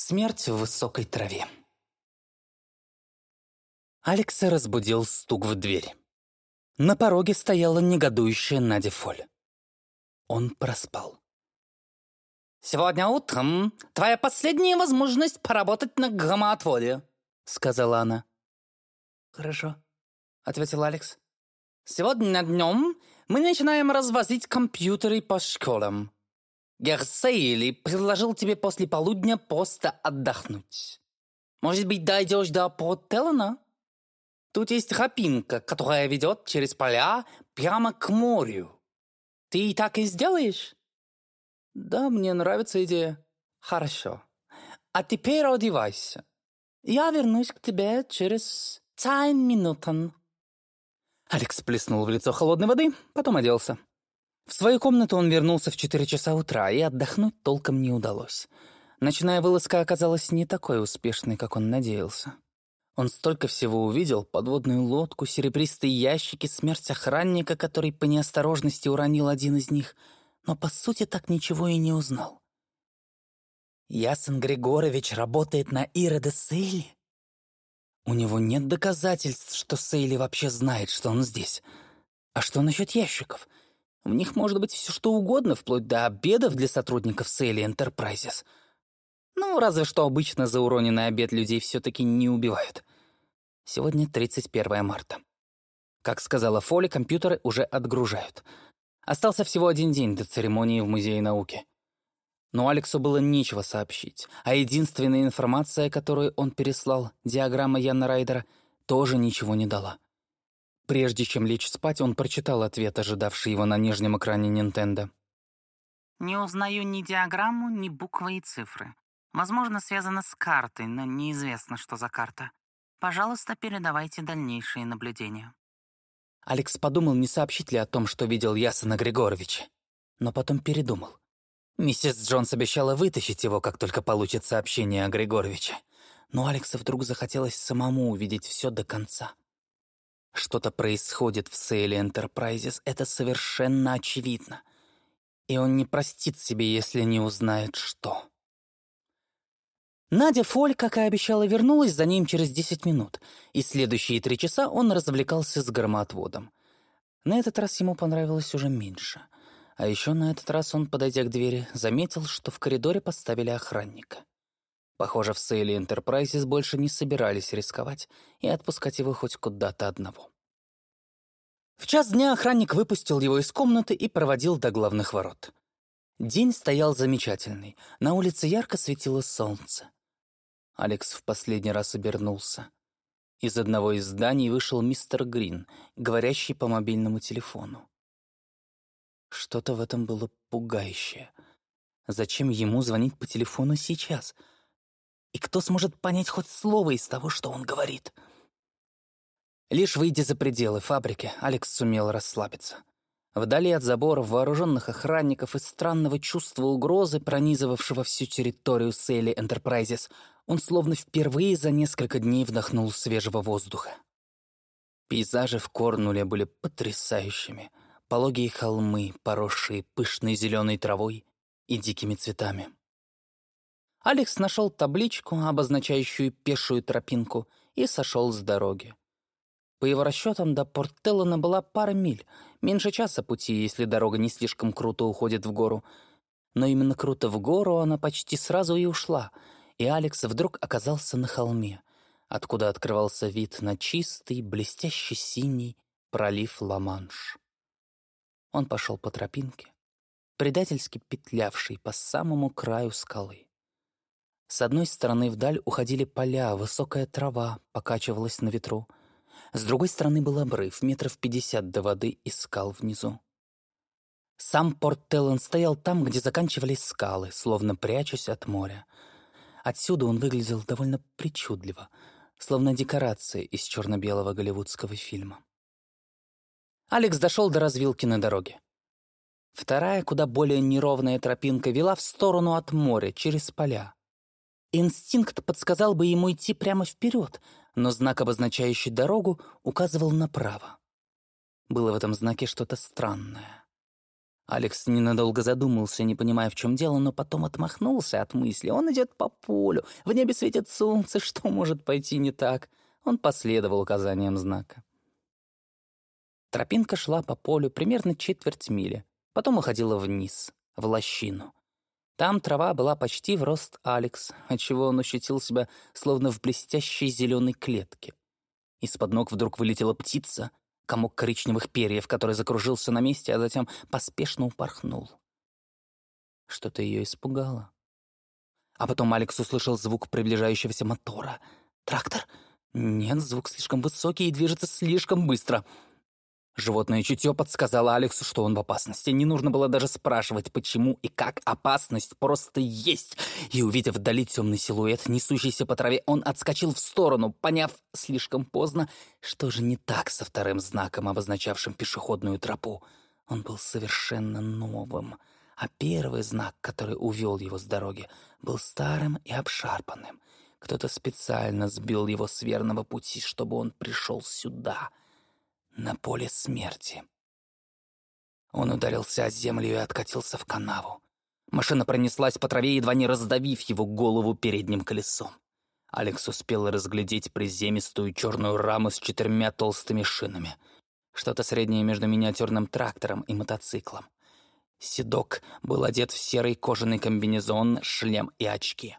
Смерть в высокой траве. Алекса разбудил стук в дверь. На пороге стояла негодующая Надя Фоль. Он проспал. «Сегодня утром твоя последняя возможность поработать на громоотводе», — сказала она. «Хорошо», — ответил Алекс. «Сегодня днем мы начинаем развозить компьютеры по школам. Герсейли предложил тебе после полудня просто отдохнуть. Может быть, дойдешь до Порт-Теллана? Тут есть тропинка, которая ведет через поля прямо к морю. Ты так и сделаешь? Да, мне нравится идея. Хорошо. А теперь одевайся. Я вернусь к тебе через цайн минутан. Алекс плеснул в лицо холодной воды, потом оделся. В свою комнату он вернулся в 4 часа утра, и отдохнуть толком не удалось. Ночная вылазка оказалась не такой успешной, как он надеялся. Он столько всего увидел — подводную лодку, серебристые ящики, смерть охранника, который по неосторожности уронил один из них, но по сути так ничего и не узнал. Ясен Григорович работает на Ирода Сейли? У него нет доказательств, что Сейли вообще знает, что он здесь. А что насчет ящиков — в них может быть все что угодно, вплоть до обедов для сотрудников Сейли Enterprises. Ну, разве что обычно за уроненный обед людей все-таки не убивают. Сегодня 31 марта. Как сказала Фоли, компьютеры уже отгружают. Остался всего один день до церемонии в Музее науки. Но Алексу было нечего сообщить, а единственная информация, которую он переслал, диаграмма Яна Райдера, тоже ничего не дала. Прежде чем лечь спать, он прочитал ответ, ожидавший его на нижнем экране Nintendo. «Не узнаю ни диаграмму, ни буквы и цифры. Возможно, связано с картой, но неизвестно, что за карта. Пожалуйста, передавайте дальнейшие наблюдения». Алекс подумал, не сообщить ли о том, что видел Ясана Григоровича. Но потом передумал. Миссис Джонс обещала вытащить его, как только получит сообщение о Григоровиче. Но Алексу вдруг захотелось самому увидеть все до конца. Что-то происходит в Сейли Enterprises, это совершенно очевидно. И он не простит себе, если не узнает, что. Надя Фоль, как и обещала, вернулась за ним через 10 минут, и следующие три часа он развлекался с громоотводом. На этот раз ему понравилось уже меньше. А еще на этот раз он, подойдя к двери, заметил, что в коридоре поставили охранника. Похоже, в Сейли Enterprises больше не собирались рисковать и отпускать его хоть куда-то одного. В час дня охранник выпустил его из комнаты и проводил до главных ворот. День стоял замечательный, на улице ярко светило солнце. Алекс в последний раз обернулся. Из одного из зданий вышел мистер Грин, говорящий по мобильному телефону. Что-то в этом было пугающее. Зачем ему звонить по телефону сейчас — и кто сможет понять хоть слово из того, что он говорит? Лишь выйдя за пределы фабрики, Алекс сумел расслабиться. Вдали от заборов вооруженных охранников и странного чувства угрозы, пронизывавшего всю территорию Сейли Энтерпрайзес, он словно впервые за несколько дней вдохнул свежего воздуха. Пейзажи в Корнуле были потрясающими. Пологие холмы, поросшие пышной зеленой травой и дикими цветами. Алекс нашел табличку, обозначающую пешую тропинку, и сошел с дороги. По его расчетам, до Порт-Теллана была пара миль, меньше часа пути, если дорога не слишком круто уходит в гору. Но именно круто в гору она почти сразу и ушла, и Алекс вдруг оказался на холме, откуда открывался вид на чистый, блестящий синий пролив Ла-Манш. Он пошел по тропинке, предательски петлявшей по самому краю скалы. С одной стороны вдаль уходили поля, высокая трава покачивалась на ветру. С другой стороны был обрыв, метров пятьдесят до воды и скал внизу. Сам порт Теллен стоял там, где заканчивались скалы, словно прячась от моря. Отсюда он выглядел довольно причудливо, словно декорация из черно-белого голливудского фильма. Алекс дошел до развилки на дороге. Вторая, куда более неровная тропинка вела в сторону от моря, через поля. Инстинкт подсказал бы ему идти прямо вперед, но знак, обозначающий дорогу, указывал направо. Было в этом знаке что-то странное. Алекс ненадолго задумался, не понимая, в чем дело, но потом отмахнулся от мысли. Он идет по полю, в небе светит солнце, что может пойти не так? Он последовал указаниям знака. Тропинка шла по полю примерно четверть мили, потом уходила вниз, в лощину. Там трава была почти в рост Алекс, отчего он ощутил себя словно в блестящей зеленой клетке. Из-под ног вдруг вылетела птица, комок коричневых перьев, который закружился на месте, а затем поспешно упорхнул. Что-то ее испугало. А потом Алекс услышал звук приближающегося мотора. «Трактор?» Нет, звук слишком высокий и движется слишком быстро. Животное чутье подсказало Алексу, что он в опасности. Не нужно было даже спрашивать, почему и как опасность просто есть. И, увидев вдали темный силуэт, несущийся по траве, он отскочил в сторону, поняв слишком поздно, что же не так со вторым знаком, обозначавшим пешеходную тропу. Он был совершенно новым, а первый знак, который увел его с дороги, был старым и обшарпанным. Кто-то специально сбил его с верного пути, чтобы он пришел сюда — на поле смерти. Он ударился о землю и откатился в канаву. Машина пронеслась по траве, едва не раздавив его голову передним колесом. Алекс успел разглядеть приземистую черную раму с четырьмя толстыми шинами. Что-то среднее между миниатюрным трактором и мотоциклом. Седок был одет в серый кожаный комбинезон, шлем и очки.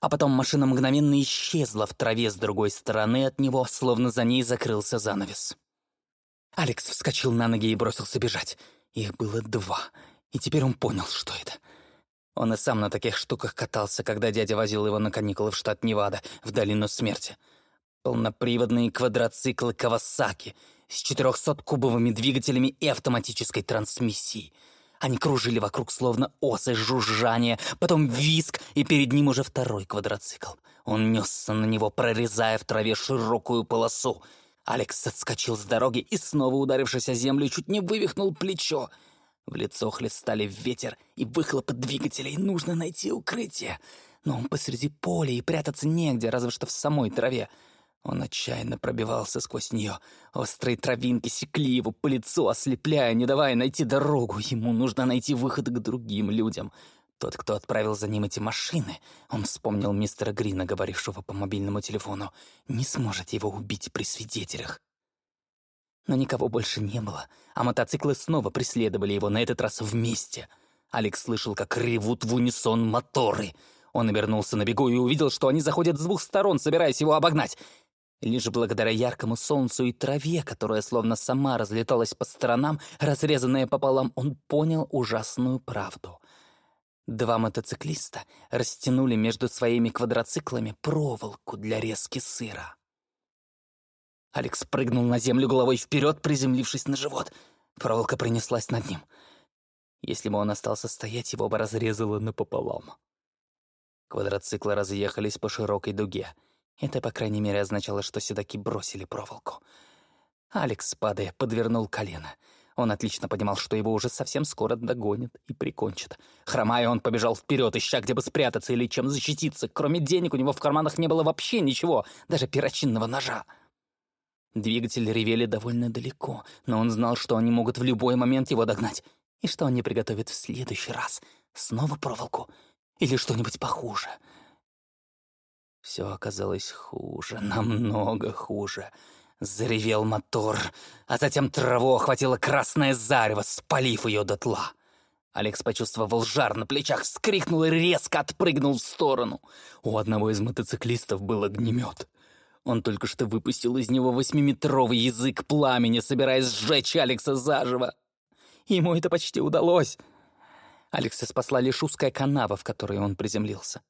А потом машина мгновенно исчезла в траве с другой стороны от него, словно за ней закрылся занавес. Алекс вскочил на ноги и бросился бежать. Их было два, и теперь он понял, что это. Он и сам на таких штуках катался, когда дядя возил его на каникулы в штат Невада, в долину смерти. Полноприводные квадроциклы Кавасаки с 400-кубовыми двигателями и автоматической трансмиссией — они кружили вокруг словно осы, жужжание, потом виск, и перед ним уже второй квадроцикл. Он несся на него, прорезая в траве широкую полосу. Алекс отскочил с дороги и, снова ударившись о землю, чуть не вывихнул плечо. В лицо хлестали ветер и выхлопы двигателей. Нужно найти укрытие. Но он посреди поля, и прятаться негде, разве что в самой траве. Он отчаянно пробивался сквозь нее. Острые травинки секли его по лицу, ослепляя, не давая найти дорогу. Ему нужно найти выход к другим людям. Тот, кто отправил за ним эти машины, он вспомнил мистера Грина, говорившего по мобильному телефону, не сможет его убить при свидетелях. Но никого больше не было, а мотоциклы снова преследовали его, на этот раз вместе. Алекс слышал, как ревут в унисон моторы. Он обернулся на бегу и увидел, что они заходят с двух сторон, собираясь его обогнать. Лишь благодаря яркому солнцу и траве, которая словно сама разлеталась по сторонам, разрезанная пополам, он понял ужасную правду. Два мотоциклиста растянули между своими квадроциклами проволоку для резки сыра. Алекс прыгнул на землю головой вперед, приземлившись на живот. Проволока принеслась над ним. Если бы он остался стоять, его бы разрезало напополам. Квадроциклы разъехались по широкой дуге — это, по крайней мере, означало, что седаки бросили проволоку. Алекс, падая, подвернул колено. Он отлично понимал, что его уже совсем скоро догонят и прикончат. Хромая, он побежал вперед, ища, где бы спрятаться или чем защититься. Кроме денег у него в карманах не было вообще ничего, даже перочинного ножа. Двигатели ревели довольно далеко, но он знал, что они могут в любой момент его догнать, и что они приготовят в следующий раз. Снова проволоку или что-нибудь похуже — все оказалось хуже, намного хуже. Заревел мотор, а затем траву охватило красное зарево, спалив ее дотла. Алекс почувствовал жар на плечах, вскрикнул и резко отпрыгнул в сторону. У одного из мотоциклистов был огнемет. Он только что выпустил из него восьмиметровый язык пламени, собираясь сжечь Алекса заживо. Ему это почти удалось. Алекса спасла лишь узкая канава, в которой он приземлился.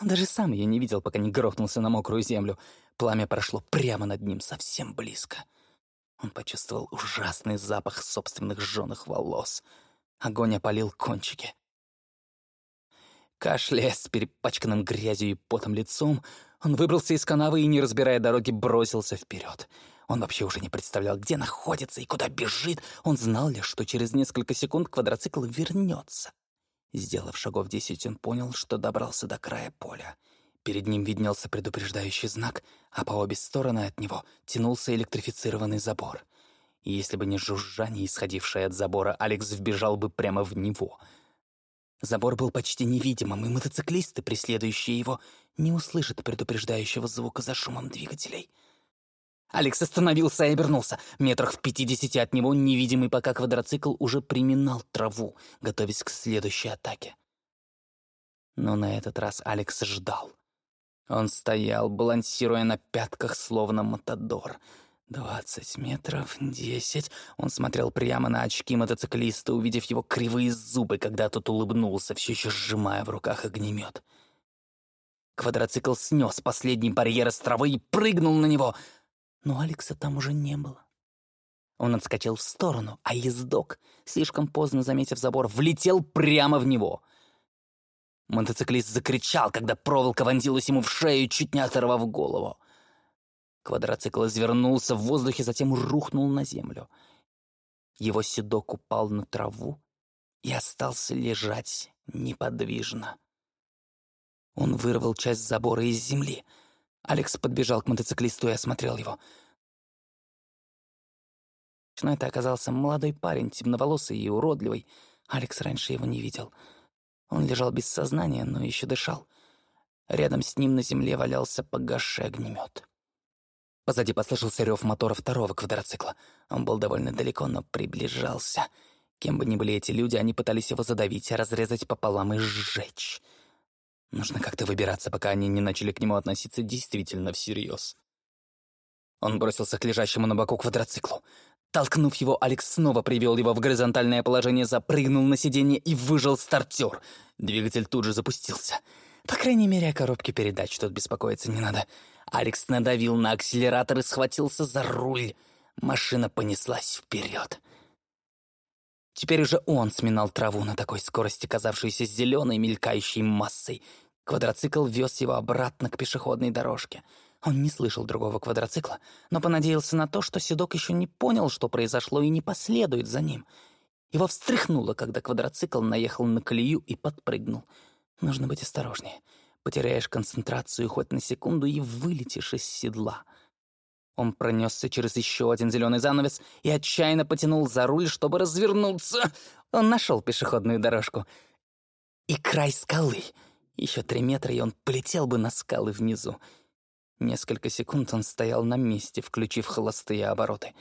Даже сам ее не видел, пока не грохнулся на мокрую землю. Пламя прошло прямо над ним, совсем близко. Он почувствовал ужасный запах собственных жженых волос. Огонь опалил кончики. Кашляя с перепачканным грязью и потом лицом, он выбрался из канавы и, не разбирая дороги, бросился вперед. Он вообще уже не представлял, где находится и куда бежит. Он знал лишь, что через несколько секунд квадроцикл вернется. Сделав шагов десять, он понял, что добрался до края поля. Перед ним виднелся предупреждающий знак, а по обе стороны от него тянулся электрифицированный забор. И если бы не жужжание, исходившее от забора, Алекс вбежал бы прямо в него. Забор был почти невидимым, и мотоциклисты, преследующие его, не услышат предупреждающего звука за шумом двигателей. Алекс остановился и обернулся. Метрах в пятидесяти от него, невидимый пока квадроцикл, уже приминал траву, готовясь к следующей атаке. Но на этот раз Алекс ждал. Он стоял, балансируя на пятках, словно матадор. Двадцать метров, десять. Он смотрел прямо на очки мотоциклиста, увидев его кривые зубы, когда тот улыбнулся, все еще сжимая в руках огнемет. Квадроцикл снес последний барьер из травы и прыгнул на него. Но Алекса там уже не было. Он отскочил в сторону, а ездок, слишком поздно заметив забор, влетел прямо в него. Мотоциклист закричал, когда проволока вонзилась ему в шею, чуть не оторвав голову. Квадроцикл извернулся в воздухе, затем рухнул на землю. Его седок упал на траву и остался лежать неподвижно. Он вырвал часть забора из земли. Алекс подбежал к мотоциклисту и осмотрел его. Но это оказался молодой парень, темноволосый и уродливый. Алекс раньше его не видел. Он лежал без сознания, но еще дышал. Рядом с ним на земле валялся погасший огнемет. Позади послышался рев мотора второго квадроцикла. Он был довольно далеко, но приближался. Кем бы ни были эти люди, они пытались его задавить, разрезать пополам и сжечь. Нужно как-то выбираться, пока они не начали к нему относиться действительно всерьез. Он бросился к лежащему на боку квадроциклу. Толкнув его, Алекс снова привел его в горизонтальное положение, запрыгнул на сиденье и выжил стартер. Двигатель тут же запустился. По крайней мере, о коробке передач тут беспокоиться не надо. Алекс надавил на акселератор и схватился за руль. Машина понеслась вперед. Теперь уже он сминал траву на такой скорости, казавшейся зеленой мелькающей массой. Квадроцикл вез его обратно к пешеходной дорожке. Он не слышал другого квадроцикла, но понадеялся на то, что Седок еще не понял, что произошло, и не последует за ним. Его встряхнуло, когда квадроцикл наехал на колею и подпрыгнул. Нужно быть осторожнее. Потеряешь концентрацию хоть на секунду и вылетишь из седла. Он пронесся через еще один зеленый занавес и отчаянно потянул за руль, чтобы развернуться. Он нашел пешеходную дорожку. И край скалы — еще три метра, и он полетел бы на скалы внизу. Несколько секунд он стоял на месте, включив холостые обороты.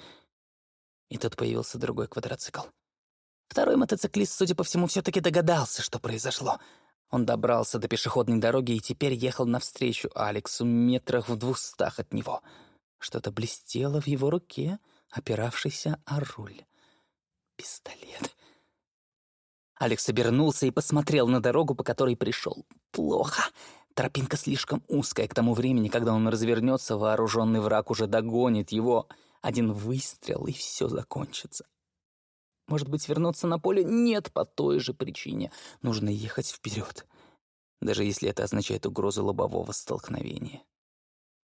И тут появился другой квадроцикл. Второй мотоциклист, судя по всему, все таки догадался, что произошло. Он добрался до пешеходной дороги и теперь ехал навстречу Алексу метрах в двухстах от него. Что-то блестело в его руке, опиравшейся о руль. Пистолет. Алекс обернулся и посмотрел на дорогу, по которой пришел. Плохо. Тропинка слишком узкая к тому времени, когда он развернется, вооруженный враг уже догонит его. Один выстрел, и все закончится. Может быть, вернуться на поле? Нет, по той же причине. Нужно ехать вперед, даже если это означает угрозу лобового столкновения.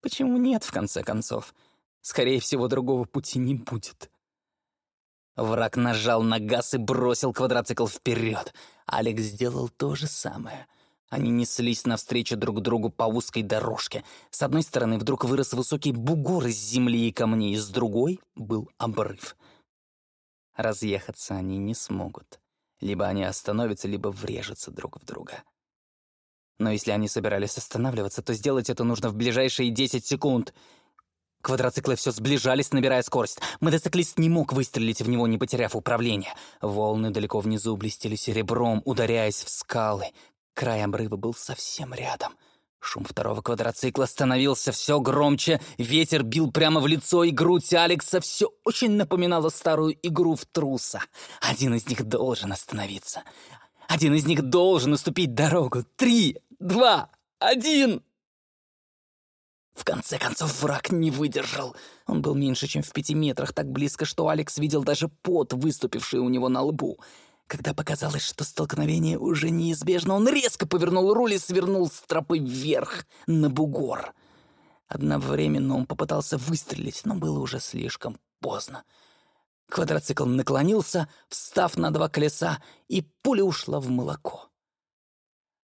Почему нет, в конце концов? Скорее всего, другого пути не будет. Враг нажал на газ и бросил квадроцикл вперед. Алекс сделал то же самое. Они неслись навстречу друг другу по узкой дорожке. С одной стороны вдруг вырос высокий бугор из земли и камней, с другой был обрыв. Разъехаться они не смогут. Либо они остановятся, либо врежутся друг в друга. Но если они собирались останавливаться, то сделать это нужно в ближайшие 10 секунд — Квадроциклы все сближались, набирая скорость. Мотоциклист не мог выстрелить в него, не потеряв управление. Волны далеко внизу блестели серебром, ударяясь в скалы. Край обрыва был совсем рядом. Шум второго квадроцикла становился все громче, ветер бил прямо в лицо, и грудь Алекса все очень напоминала старую игру в труса. Один из них должен остановиться. Один из них должен уступить дорогу. Три, два, один... В конце концов, враг не выдержал. Он был меньше, чем в пяти метрах, так близко, что Алекс видел даже пот, выступивший у него на лбу. Когда показалось, что столкновение уже неизбежно, он резко повернул руль и свернул с тропы вверх, на бугор. Одновременно он попытался выстрелить, но было уже слишком поздно. Квадроцикл наклонился, встав на два колеса, и пуля ушла в молоко.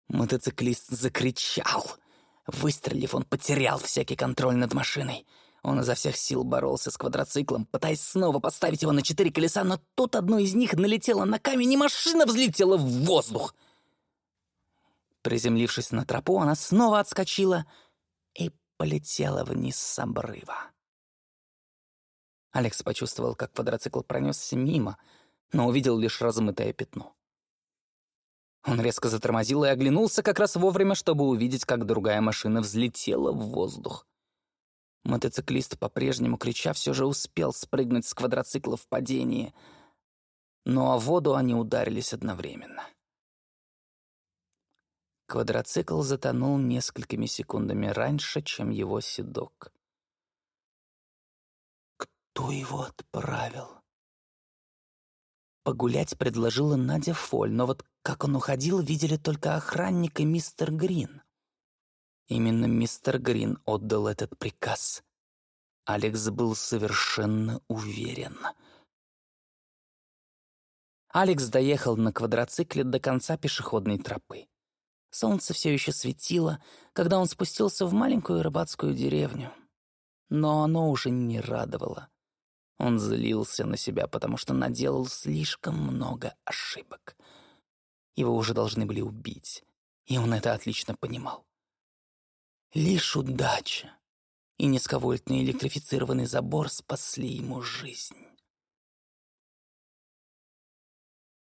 Мотоциклист закричал — Выстрелив, он потерял всякий контроль над машиной. Он изо всех сил боролся с квадроциклом, пытаясь снова поставить его на четыре колеса, но тут одно из них налетело на камень, и машина взлетела в воздух. Приземлившись на тропу, она снова отскочила и полетела вниз с обрыва. Алекс почувствовал, как квадроцикл пронесся мимо, но увидел лишь размытое пятно. Он резко затормозил и оглянулся как раз вовремя, чтобы увидеть, как другая машина взлетела в воздух. Мотоциклист, по-прежнему крича, все же успел спрыгнуть с квадроцикла в падении, но о воду они ударились одновременно. Квадроцикл затонул несколькими секундами раньше, чем его седок. Кто его отправил? Погулять предложила Надя Фоль, но вот как он уходил, видели только охранник и мистер Грин. Именно мистер Грин отдал этот приказ. Алекс был совершенно уверен. Алекс доехал на квадроцикле до конца пешеходной тропы. Солнце все еще светило, когда он спустился в маленькую рыбацкую деревню. Но оно уже не радовало. Он злился на себя, потому что наделал слишком много ошибок. Его уже должны были убить, и он это отлично понимал. Лишь удача и низковольтный электрифицированный забор спасли ему жизнь.